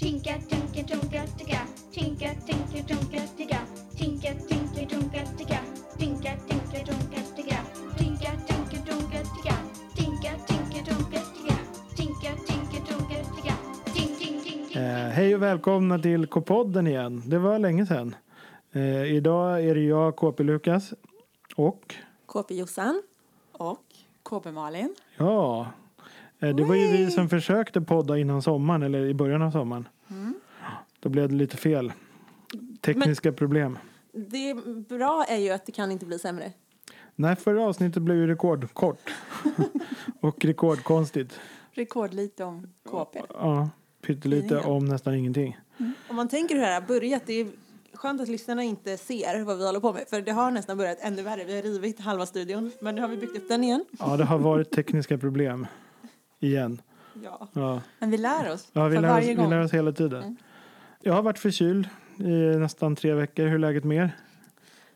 Tinka, tinka, tunka, ticka. Tinka, tinka, tunka, ticka. Tinka, tinka, tunka, ticka. Tinka, tinka, tunka, ticka. Tinka, tinka, tunka, ticka. Tinka, tinka, tunka, ticka. Tinka, tinka, tunka, ticka. Tink, tink, tink, tink. Eh, hej och välkomna till K-podden igen. Det var länge sedan. Eh, idag är det jag, KP Lukas. Och, KP Jossan. Och KB Malin. ja, det var ju vi som försökte podda innan sommaren, eller i början av sommaren. Då blev det lite fel. Tekniska problem. Det bra är ju att det kan inte bli sämre. Nej, förra avsnittet blev ju rekordkort. och rekordkonstigt. Rekordlite om KP. Ja, pyttelite Tidningen. om nästan ingenting. Om man tänker hur det här har börjat, det är skönt att lyssnarna inte ser vad vi håller på med. För det har nästan börjat ännu värre. Vi har rivit halva studion, men nu har vi byggt upp den igen. Ja, det har varit tekniska problem. Igen. Ja. Ja. Men vi lär oss Ja, vi lär, oss, varje vi gång. lär oss hela tiden. Mm. Jag har varit förkyld i nästan tre veckor. Hur är läget med er?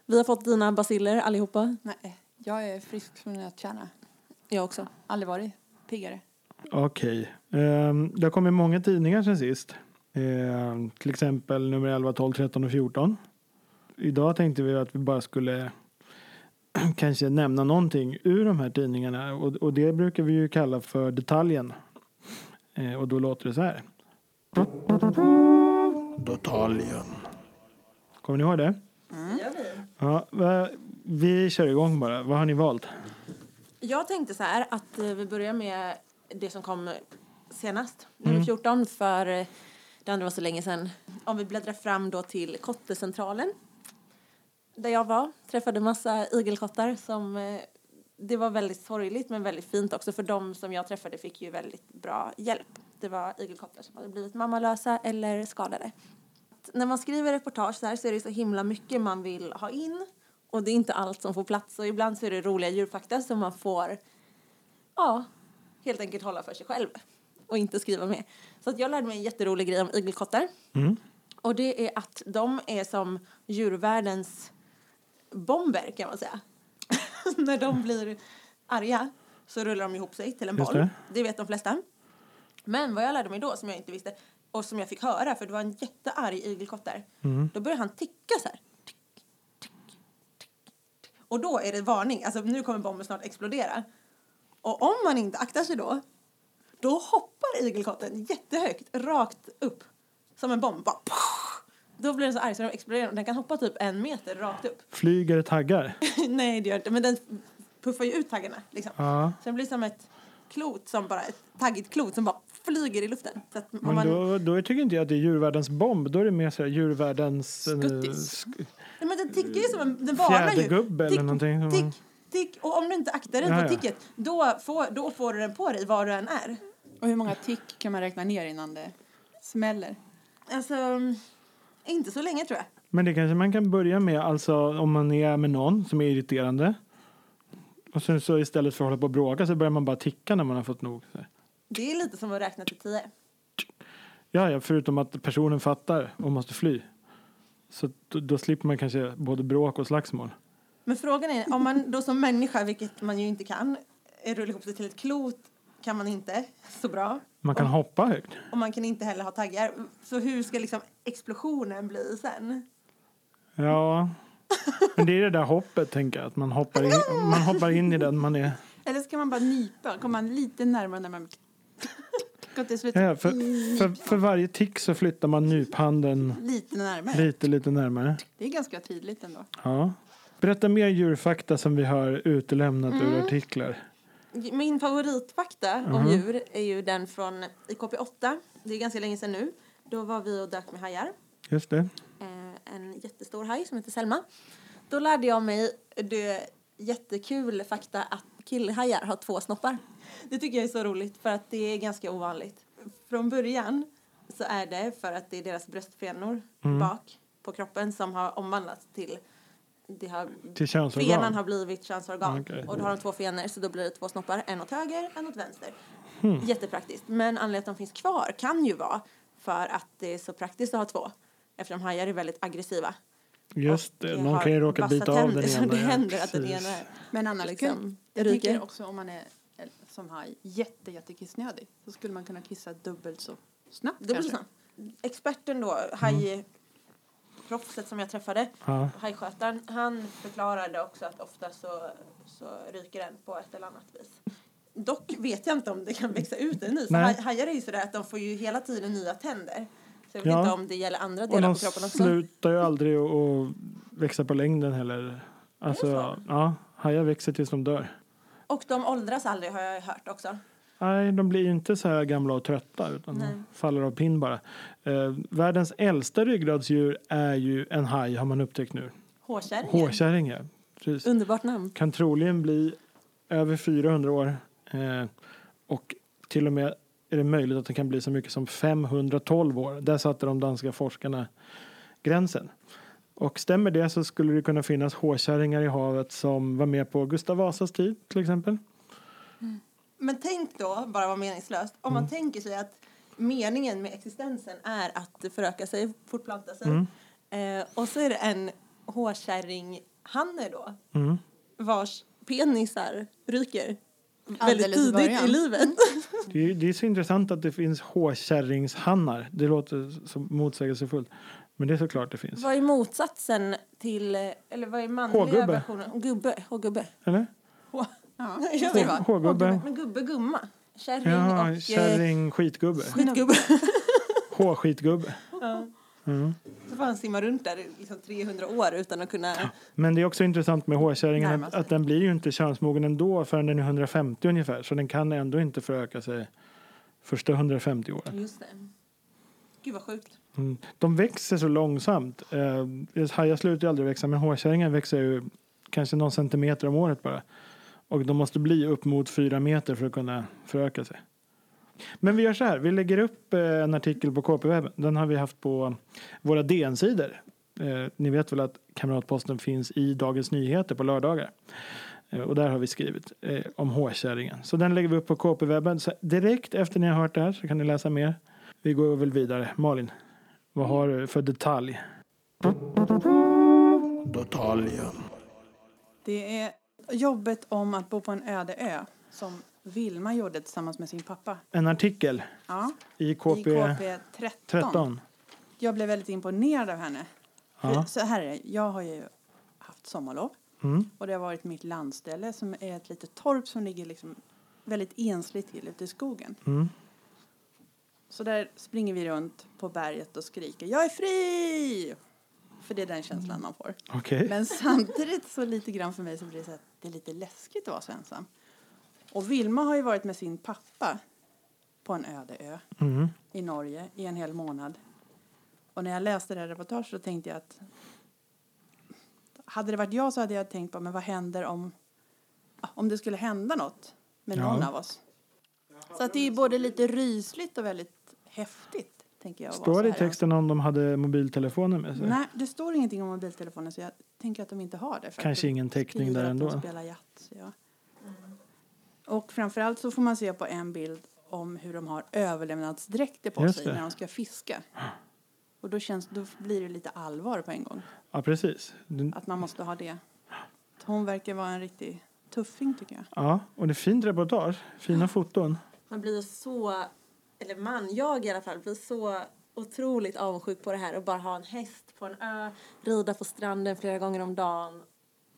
Vi har fått dina basiller allihopa. Nej, jag är frisk från att tjäna. Jag också. Aldrig varit piggare. Okej. Ehm, det har kommit många tidningar sen sist. Ehm, till exempel nummer 11, 12, 13 och 14. Idag tänkte vi att vi bara skulle kanske nämna någonting ur de här tidningarna. Och, och det brukar vi ju kalla för detaljen. Ehm, och då låter det så här. Detaljen. Kommer ni ihåg det? Ja, va- vi kör igång bara. Vad har ni valt? Jag tänkte så här att eh, vi börjar med det som kom senast, nummer Mm. 14, för eh, det andra var så länge sedan. Om vi bläddrar fram då till Kottecentralen, där jag var, träffade massa igelkottar som eh, det var väldigt sorgligt men väldigt fint också för de som jag träffade fick ju väldigt bra hjälp. Det var igelkottar som hade blivit mammalösa eller skadade. När man skriver reportage så här så är det så himla mycket man vill ha in och det är inte allt som får plats och ibland så är det roliga djurfakta som man får ja, helt enkelt hålla för sig själv och inte skriva med. Så att jag lärde mig en jätterolig grej om igelkottar. Mm. Och det är att de är som djurvärldens bomber kan man säga. När de blir arga så rullar de ihop sig till en Just boll. det. Det. vet de flesta. Men vad jag lärde mig då som jag inte visste och som jag fick höra för det var en jättearg igelkott där. Mm. Då började han ticka så här. Tick, tick, tick, tick. Och då är det varning. Alltså nu kommer bomben snart explodera. Och om man inte aktar sig då då hoppar igelkotten jättehögt rakt upp som en bomb. Bara, då blir den så arg så den exploderar och den kan hoppa typ en meter rakt upp. Flyger taggar? Nej det gör inte men den puffar ju ut taggarna liksom. Ja. Så den blir som ett klot som bara, ett taggigt klot som bara flyger i luften. Så att om Men man, då, då tycker inte jag att det är djurvärldens bomb. Då är det mer så här djurvärldens... eh, Skuttis. sk- Nej, men den tickar ju som en, den varnar ju. Fjädergubbe eller Tick, någonting. Tick, tick. Och om du inte aktar dig på ticket, då får, då får du den på dig var du än är. Och hur många tick kan man räkna ner innan det smäller? Alltså, inte så länge tror jag. Men det kanske man kan börja med, alltså om man är med någon som är irriterande. Och sen så istället för att hålla på och bråka så börjar man bara ticka när man har fått nog. Det är lite som att räkna till tio. Ja, ja, förutom att personen fattar och måste fly. Så då, då slipper man kanske både bråk och slagsmål. Men frågan är, om man då som människa, vilket man ju inte kan, eh, rulla ihop sig till ett klot kan man inte så bra. Man kan Och- hoppa högt. Och man kan inte heller ha taggar. Så hur ska liksom explosionen bli sen? Ja, men det är det där hoppet, tänker jag. Att man hoppar in, man hoppar in i den man är. Eller så kan man bara nypa, kommer man lite närmare när man... Ja, för, för, för varje tick så flyttar man nyphanden lite närmare. lite, lite närmare. Det är ganska tydligt ändå. Ja. Berätta mer djurfakta som vi har utelämnat ur Mm. artiklar. Min favoritfakta om Mhm. djur är ju den från IKP8. Det är ganska länge sedan nu. Då var vi och dök med hajar. Just det. Eh, en jättestor haj som heter Selma. Då lärde jag mig det jättekul fakta att killhajar har två snoppar. Det tycker jag är så roligt för att det är ganska ovanligt. Från början så är det för att det är deras bröstfenor Mm. bak på kroppen som har omvandlats till det har, Till könsorgan. fenan har blivit könsorgan. Okej. Och då har de två fenor så då blir det två snoppar, en åt höger, en åt vänster. Hmm. Jättepraktiskt. Men anledningen att de finns kvar kan ju vara för att det är så praktiskt att ha två. Eftersom hajar är väldigt aggressiva. Just det, någon kan ju råka bita av den så ena. det ja, händer att den ena Men Anna, liksom jag ryker. tänker också om man är eller, som haj jätte, jätte kissnödig så skulle man kunna kissa dubbelt så snabbt Dubbelt så snabbt. experten då, hajproffset som jag träffade, Ja. hajskötaren, han förklarade också att ofta så, så ryker den på ett eller annat vis. Dock vet jag inte om det kan växa ut en ny. Haj- hajar är ju sådär att de får ju hela tiden nya tänder. Så jag vet Ja. inte om det gäller andra Och delar de på kroppen också. slutar ju aldrig att växa på längden heller. Alltså, så? ja, hajar växer tills de dör. Och de åldras aldrig har jag hört också. Nej, de blir inte så här gamla och trötta utan Nej. de faller av pinn bara. Eh, världens äldsta ryggradsdjur är ju en haj har man upptäckt nu. Hårkärringen. Hårkärring, ja. Precis. Underbart namn. Kan troligen bli över 400 år. Eh, och till och med är det möjligt att det kan bli så mycket som 512 år. Där satte de danska forskarna gränsen. Och stämmer det så skulle det kunna finnas hårkärringar i havet som var med på Gustav Vasas tid till exempel. Men tänk då, bara vara meningslöst, om Mm. man tänker sig att meningen med existensen är att föröka sig, fortplanta sig. Mm. Eh, och så är det en hårkärringhanne då, Mm. vars penisar ryker väldigt Alldeles tidigt början. i livet. Det är, det är så intressant att det finns hårkärringshannar. Det låter så motsägelsefullt. Men det är såklart det finns. vad är motsatsen till, eller vad är manliga Hårgubbe. versionen? Gubbe, hårgubbe. Eller? Hå- Ja. Hårgubbe. Men gubbe, gumma. Kärring Ja, och eh, kärring, skitgubbe. skitgubbe. Hårskitgubbe. ja. Mm. Så får han simma runt där i liksom 300 år utan att kunna... Men det är också intressant med hårkärringen att, att den blir ju inte könsmogen ändå förrän den är 150 ungefär. Så den kan ändå inte föröka sig första 150 åren. Just det. Gud vad sjukt. Mm. De växer så långsamt. Eh, hajar slutar ju aldrig växa men hårkärringar växer ju kanske någon centimeter om året bara. Och de måste bli upp mot fyra meter för att kunna föröka sig. Men vi gör så här, vi lägger upp eh, en artikel på KP-webben. Den har vi haft på våra DN-sidor. Eh, ni vet väl att Kamratposten finns i Dagens Nyheter på lördagar. Eh, och där har vi skrivit om hårkärringen. Så den lägger vi upp på KP-webben. Så direkt efter ni har hört det här så kan ni läsa mer. Vi går väl vidare. Malin, vad har du för detalj? Detaljen. Det är jobbet om att bo på en öde ö som Vilma gjorde tillsammans med sin pappa. En artikel Ja, i i KP KP 13. 13. Jag blev väldigt imponerad av henne. Ja. Så här är det, jag har ju haft sommarlov Mm. och det har varit mitt landställe som är ett litet torp som ligger liksom väldigt ensligt till ute i skogen. Mm. Så där springer vi runt på berget och skriker jag är fri! För det är den känslan man får. Okej. Men samtidigt så lite grann för mig så blir det så att det är lite läskigt att vara så ensam. Och Vilma har ju varit med sin pappa på en öde ö Mm. i Norge i en hel månad. Och när jag läste det här reportaget så tänkte jag att hade det varit jag så hade jag tänkt på men vad händer om, om det skulle hända något med någon Ja. av oss. Så att det är både lite rysligt och väldigt häftigt tänker jag. Står det i texten om de hade mobiltelefoner med sig? Nej, det står ingenting om mobiltelefoner så jag tänker att de inte har det. Kanske ingen täckning där att de ändå. spelar Yatzy, ja. Och framförallt så får man se på en bild om hur de har överlevnadsdräkter på Just sig det. när de ska fiska. Och då, känns, då blir det lite allvar på en gång. Ja, precis. Den- Att man måste ha det. Hon verkar vara en riktig tuffing tycker jag. Ja, och det är fint reportage. Fina foton. Man blir så, eller man, jag i alla fall, blir så otroligt avundsjuk på det här och bara ha en häst på en ö, rida på stranden flera gånger om dagen.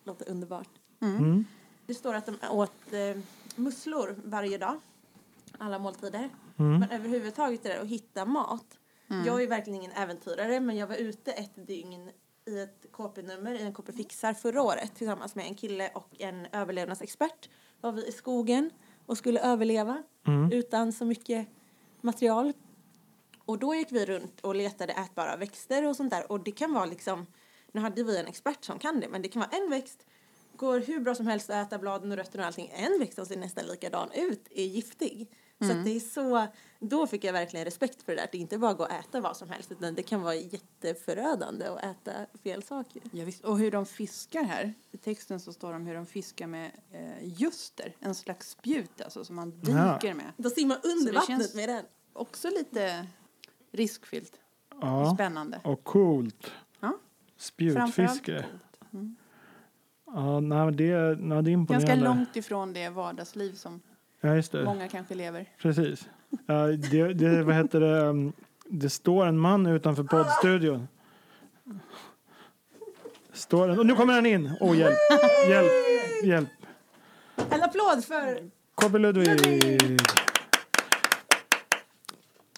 Låter underbart. Mm. Det står att de åt eh, musslor varje dag, alla måltider. Mm. Men överhuvudtaget det där att hitta mat. Jag är verkligen ingen äventyrare men jag var ute ett dygn i ett KP-nummer i en KP Fixar förra året tillsammans med en kille och en överlevnadsexpert. Var vi i skogen och skulle överleva Mm. utan så mycket material. Och då gick vi runt och letade ätbara växter och sånt där och det kan vara liksom, nu hade vi en expert som kan det, men det kan vara en växt går hur bra som helst att äta bladen och rötterna och allting. En växt som ser nästan likadan ut är giftig. Så att det är så, då fick jag verkligen respekt för det där. Att det inte bara går att äta vad som helst utan det kan vara jätteförödande att äta fel saker. Ja, visst. Och hur de fiskar här. I texten så står det om hur de fiskar med eh, juster. En slags spjut alltså som man Ja. dyker med. De simmar under Så det vattnet känns- med den. Också lite riskfyllt. Och Ja, spännande. och coolt. Ja. Spjutfiske. coolt. Mm. Ja, nej, det, nej, det är imponerande. Ganska långt ifrån det vardagsliv som Ja, just det. många kanske lever. Precis. Ja, det, det, vad heter det? um, Det står en man utanför poddstudion. Står en, och nu kommer han in! Åh, hjälp, hjälp, hjälp. En applåd för... KB Ludvig.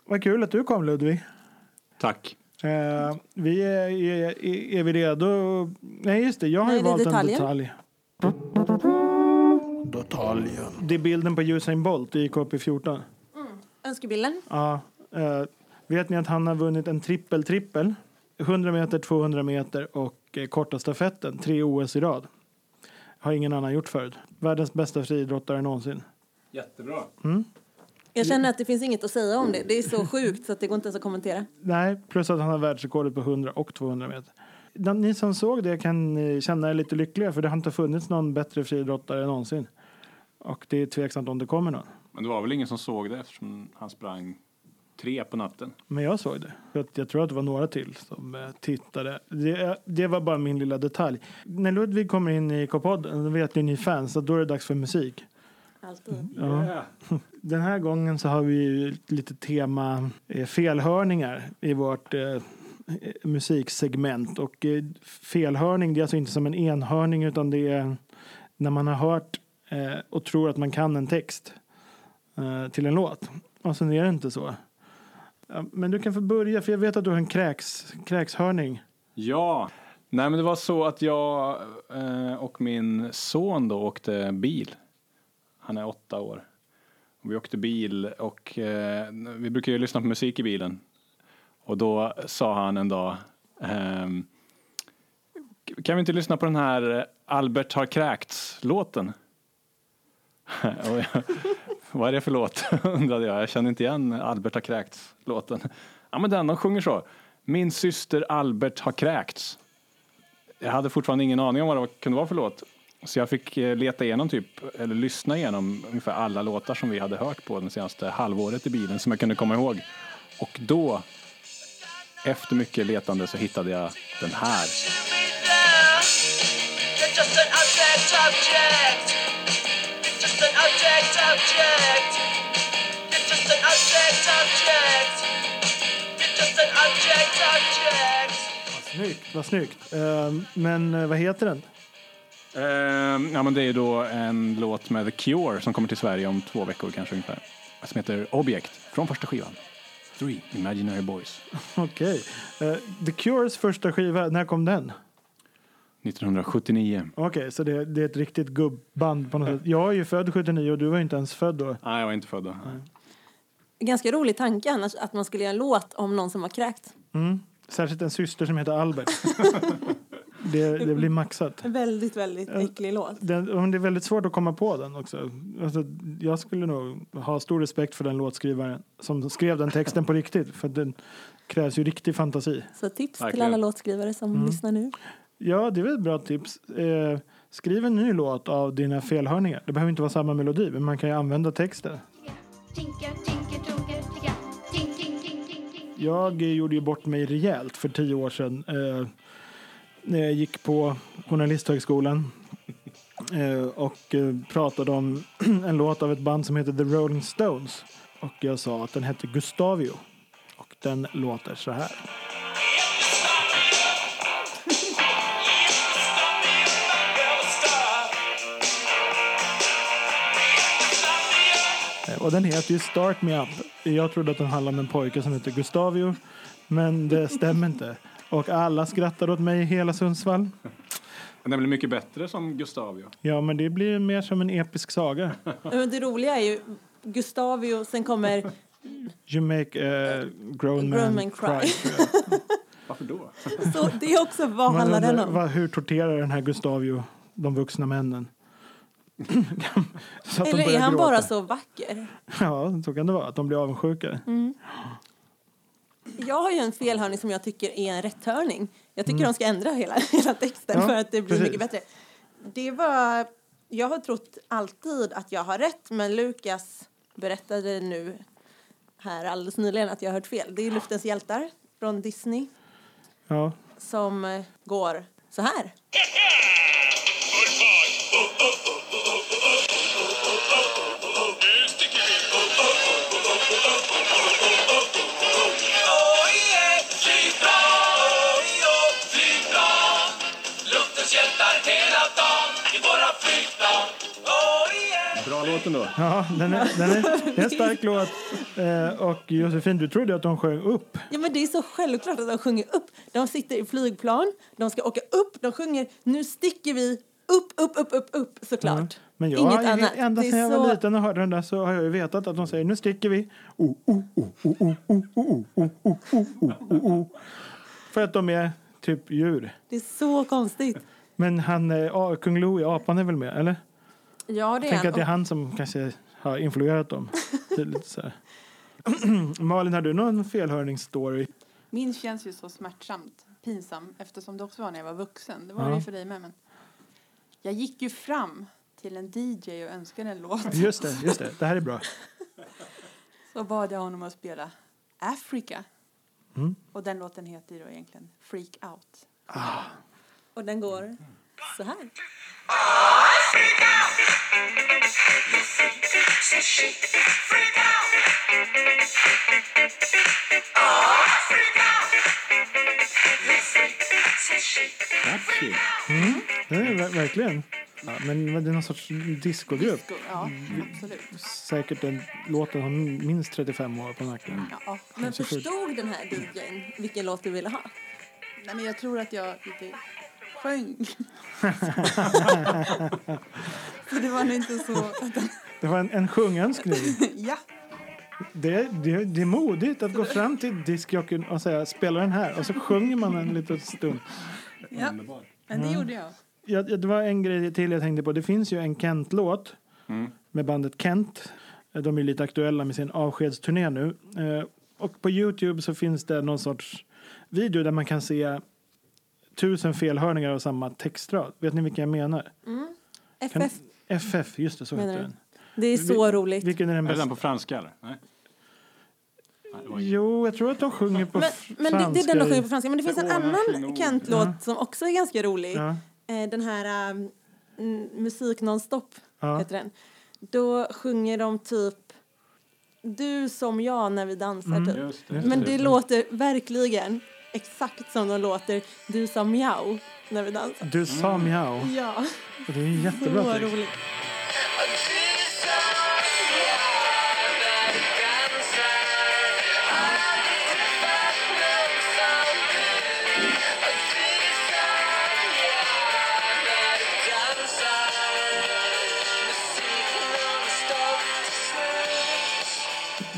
Vad kul att du kom Ludvig. Tack. Eh, vi är, är, är vi redo? Nej just det, jag har Nej, ju valt detaljen. en detalj. Detaljen. Det är bilden på Usain Bolt i KP14. Önskebilden. Ja, eh, vet ni att han har vunnit en trippel-trippel? 100 meter, 200 meter och eh, korta stafetten. Tre OS i rad. Har ingen annan gjort förut. Världens bästa friidrottare någonsin. Jättebra. Jag känner att det finns inget att säga om det. Det är så sjukt så att det går inte ens att kommentera. Nej, plus att han har världsrekordet på 100 och 200 meter. Ni som såg det kan eh, känna er lite lyckliga för det har inte funnits någon bättre friidrottare någonsin. Och det är tveksamt om det kommer någon. Men det var väl ingen som såg det eftersom han sprang tre på natten. Men jag såg det. Jag tror att det var några till som eh, tittade. Det, det var bara min lilla detalj. När Ludvig kommer in i K-podden, då vet ju ni fans att då är det dags för musik. Alltid. Ja. Den här gången så har vi ju lite tema eh, felhörningar i vårt eh, eh, musiksegment. Och eh, felhörning det är alltså inte som en enhörning utan det är när man har hört eh, Eh, och tror att man kan en text eh, till en låt. Alltså, och sen är det inte så. Men du kan få börja för jag vet att du har en kräks, kräkshörning. Ja. Nej, men det var så att jag eh, och min son då åkte bil. Han är åtta år. Och vi åkte bil och eh, vi brukar ju lyssna på musik i bilen. Och då sa han en dag ehm, kan vi inte lyssna på den här Albert har kräkts-låten? Vad är det för låt? undrade jag. Jag kände inte igen Albert har kräkts-låten. Ja, men den, de sjunger så. Min syster Albert har kräkts. Jag hade fortfarande ingen aning om vad det kunde vara för låt. Så jag fick eh, leta igenom typ, eller lyssna igenom ungefär alla låtar som vi hade hört på den senaste halvåret i bilen som jag kunde komma ihåg. Och då, efter mycket letande, så hittade jag den här. Object. Snyggt, vad snyggt. Eh, men eh, vad heter den? Ehm, ja, men det är då en låt med The Cure som kommer till Sverige om två veckor kanske ungefär. Som heter Objekt från första skivan. Three Imaginary Boys. Okej. Eh, The Cures första skiva, när kom den? 1979. Okej, så det, det är ett riktigt gubband på något sätt. Jag är ju född 79 och du var inte ens född då. Nej, jag var inte född då. Ganska rolig tanke annars att man skulle göra en låt om någon som har kräkt. Särskilt en syster som heter Albert. det, det blir maxat. Väldigt, väldigt äcklig låt. Den, det är väldigt svårt att komma på den också. Alltså, jag skulle nog ha stor respekt för den låtskrivaren som skrev den texten på riktigt. För den krävs ju riktig fantasi. Så tips till Verkligen. alla låtskrivare som lyssnar nu. Ja, det är väl ett bra tips. Eh, skriv en ny låt av dina felhörningar. Det behöver inte vara samma melodi, men man kan ju använda texten. Tinka, tinka, tunka, jag gjorde ju bort mig rejält för tio år sedan. Eh, när jag gick på Journalisthögskolan. Eh, och eh, pratade om en låt av ett band som heter The Rolling Stones. Och jag sa att den hette Gustavio. Och den låter så här. Och den heter ju Start Me Up. Jag trodde att den handlade om en pojke som heter Gustavio. Men det stämmer inte. Och alla skrattar åt mig i hela Sundsvall. Den blir mycket bättre som Gustavio. Ja, men det blir mer som en episk saga. Men det roliga är ju Gustavio, sen kommer You make a grown man, Grown man cry. cry. Varför då? Så det är också vad handlar den om? vad, hur torterar den här Gustavio de vuxna männen? så att de Eller är han gråta. bara så vacker? Ja, så kan det vara. Att de blir avundsjuka. Jag har ju en felhörning som jag tycker är en rätthörning. Jag tycker de ska ändra hela, hela texten Mm. Ja, för att det blir precis. mycket bättre. Det var, jag har trott alltid att jag har rätt men Lukas berättade nu här alldeles nyligen att jag har hört fel. Det är Luftens hjältar från Disney Ja. som går så här. låten då. Ja, den är, den är, det är en stark låt. Eh, och Josefin, du trodde att de sjöng upp. Ja, men det är så självklart att de sjunger upp. De sitter i flygplan, de ska åka upp, de sjunger nu sticker vi upp, upp, upp, upp, upp såklart. Men jag Inget annat. ända sedan jag var så- liten och hörde den där så har jag ju vetat att de säger nu sticker vi. Oh, oh, oh, oh, oh, oh, oh, oh, oh, oh, oh, oh, oh. För att de är typ djur. Det är så konstigt. Men han, eh, ah, kung Louie, apan är väl med, eller? Ja, det är Tänk han. att det är han som kanske har influerat dem. Det är lite så här. Malin, har du någon felhörningsstory? Min känns ju så smärtsamt pinsam eftersom det också var när jag var vuxen. Det var Ja. det ju för dig med. Men jag gick ju fram till en DJ och önskade en låt. Just det, just det. Det här är bra. Så bad jag honom att spela Africa. Mm. Och den låten heter ju då egentligen Freak Out. Och den går så här. Catchy. Det är ver- verkligen. Ja, men det är någon sorts discogrupp. Disco, Ja, absolut. Säkert den låten har minst 35 år på nacken. Ja. Men förstod den här DJn vilken låt du ville ha? Nej, men jag tror att jag lite sjöng. så det var nog inte så... Det var en, en sjungönskning. ja, Det, det, det är modigt att gå fram till diskjockeyn och säga spela den här och så sjunger man en liten stund. ja, men det gjorde jag. Ja, ja, det var en grej till jag tänkte på. Det finns ju en Kent-låt Mm. med bandet Kent. De är lite aktuella med sin avskedsturné nu. Eh, Och på Youtube så finns det någon sorts video där man kan se tusen felhörningar av samma textrad. Vet ni vilken jag menar? Kan- FF. FF, just det, så heter den. Det är så Vi- roligt. Vilken är den Är det bästa? den på franska eller? Nej. Det. Jo, jag tror att de sjunger på Men, f- men det, det är franska den de sjunger på franska. Men det Det finns en annan. Kent-låt Ja. som också är ganska rolig. Ja, Eh, Den här um, mm, Musik nonstop ja. heter den. Då sjunger de typ Du som jag när vi dansar Mm. typ. Just det. Men just det låter verkligen exakt som de låter Du sa mjau när vi dansar. Du sa mjau. Ja, Och det är en jättebra så text. roligt.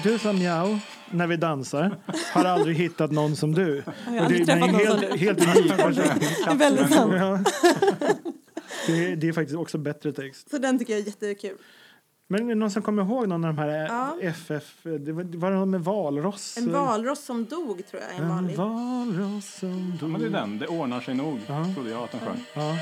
Du sa mjau när vi dansar. Har aldrig hittat någon som du. Jag har Och det träffat någon som helt, du. helt unik. Det är väldigt sant. Ja. Det, är, det är faktiskt också bättre text. Så den tycker jag är jättekul. Men är det någon som kommer ihåg någon av de här Ja. FF? Det var, var det någon med valross? En valross som dog tror jag är en En vanlig. valross som Ja, men det är dog. den. Det ordnar sig nog, Ja. trodde jag att den sjöng. Ja.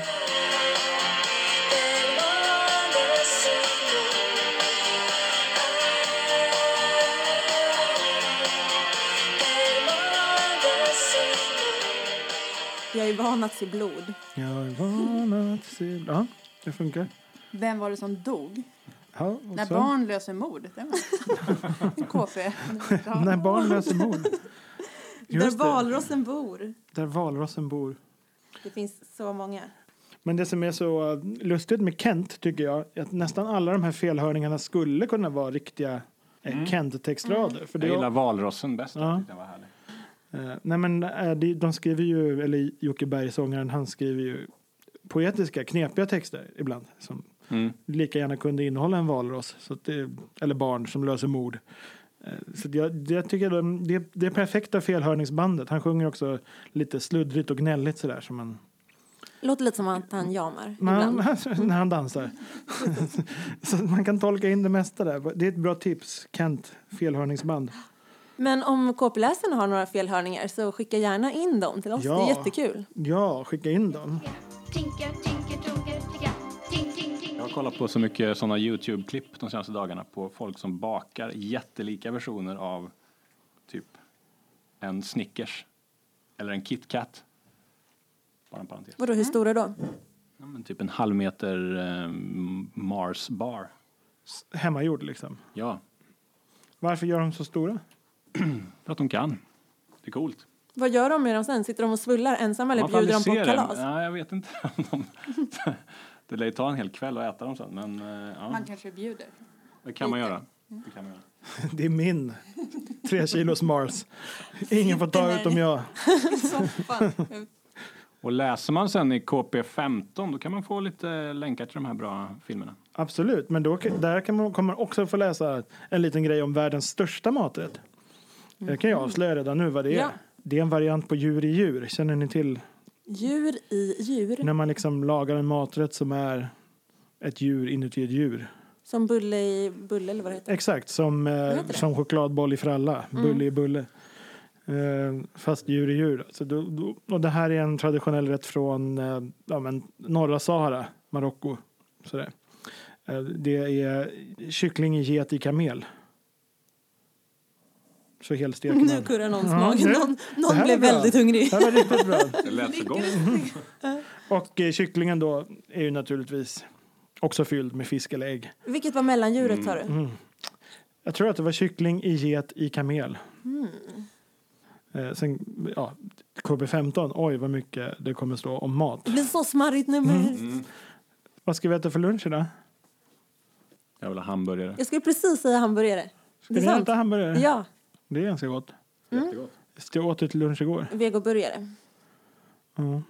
Jag är van att se blod. Jag är van att se... Ja, det funkar. Vem var det som dog? Ja, När så. barn löser mord. Det var KP. När barn löser mord. Där Just det. valrossen bor. Där valrossen bor. Det finns så många. Men det som är så uh, lustigt med Kent tycker jag är att nästan alla de här felhörningarna skulle kunna vara riktiga eh, Kent-textrader. För det Jag gillar valrossen bäst. Ja. Den var härlig. Eh, nej men eh, de, skriver ju, eller Jocke Berg-sångaren, han skriver ju poetiska, knepiga texter ibland. Som Mm. lika gärna kunde innehålla en valross. Så att det, eller barn som löser mord. Eh, Så att jag, jag tycker de, det, det är perfekta felhörningsbandet. Han sjunger också lite sluddrigt och gnälligt sådär. Som man, Låter lite som att han jamar man, ibland. när han dansar. så man kan tolka in det mesta där. Det är ett bra tips. Kent, felhörningsband. Men om KP-läsarna har några felhörningar så skicka gärna in dem till oss. Ja. Det är jättekul. Ja, skicka in dem. Jag har kollat på så mycket sådana Youtube-klipp de senaste dagarna på folk som bakar jättelika versioner av typ en Snickers eller en KitKat. Bara en parentes. Vadå, hur stora då? Ja, men typ en halv meter eh, Mars bar. Hemmagjord liksom. Ja, Varför gör de så stora? för att de kan. Det är coolt. Vad gör de med dem sen? Sitter de och svullar ensamma eller Man bjuder de på kalas? Nej, jag vet inte. de, Det lär ju ta en hel kväll att äta dem sen, men eh, ja, Man kanske bjuder. det kan man göra. Det kan man göra. Det är min tre kilos Mars. Ingen får ta utom jag. Och läser man sen i KP15 då kan man få lite länkar till de här bra filmerna. Absolut, men då, där kan man, kommer man också få läsa en liten grej om världens största maträtt. Det kan jag avslöja redan nu vad det är. Ja. Det är en variant på djur i djur. Känner ni till Djur i djur. när man liksom lagar en maträtt som är ett djur inuti ett djur? Som bulle i bulle eller vad det heter. Exakt, som, eh, som chokladboll i fralla. Bulle i bulle. Eh, fast djur i djur. Så då, då, och det här är en traditionell rätt från eh, ja, men, norra Sahara, Marocko. Sådär. Eh, det är kyckling get i kamel. Så helsteker Nu kurrar någons Ja, mage. Någon, det någon blev väldigt hungrig. Det här var riktigt bra. Det lät så gott. Och eh, kycklingen då är ju naturligtvis också fylld med fisk eller ägg. Vilket var mellandjuret sa du? Mm. Jag tror att det var kyckling i get i kamel. Mm. Eh, sen, ja, KB15, oj vad mycket det kommer stå om mat. Det blir så smarrigt nu med. Mm. Vad ska vi äta för lunch idag? Jag vill ha hamburgare. Jag skulle precis säga hamburgare. Ska Det är sant. äta hamburgare? Ja, Det är ganska gott. Jättegott. Jag åt det till lunch igår. vegoburgare. Ja.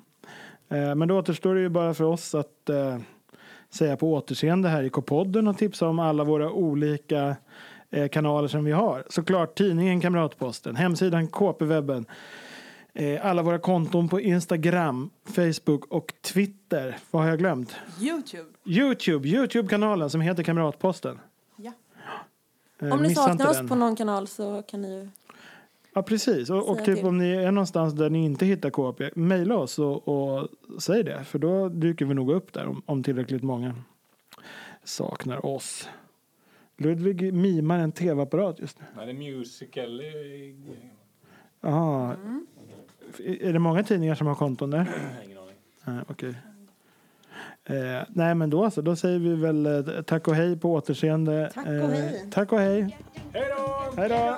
Eh, Men då återstår det ju bara för oss att eh, säga på återseende här i K-podden och tipsa om alla våra olika eh, kanaler som vi har. Såklart tidningen Kamratposten, hemsidan KP-webben, alla våra konton på Instagram, Facebook och Twitter. Vad har jag glömt? Youtube. Youtube, Youtube-kanalen som heter Kamratposten. Eh, Om ni saknar oss den. på någon kanal så kan ni ju... Ja, precis. Och, och typ om ni är någonstans där ni inte hittar KP, mejla oss och, och säg det. För då dyker vi nog upp där om, om tillräckligt många saknar oss. Ludvig mimar en tv-apparat just nu. Nej, det är musical. Aha. Är är det många tidningar som har konton där? Ingen aning. Nej, okej. Eh, nej, men då så. Då säger vi väl eh, tack och hej på återseende. Tack och Eh, hej. tack och hej. Hej då! Hej då!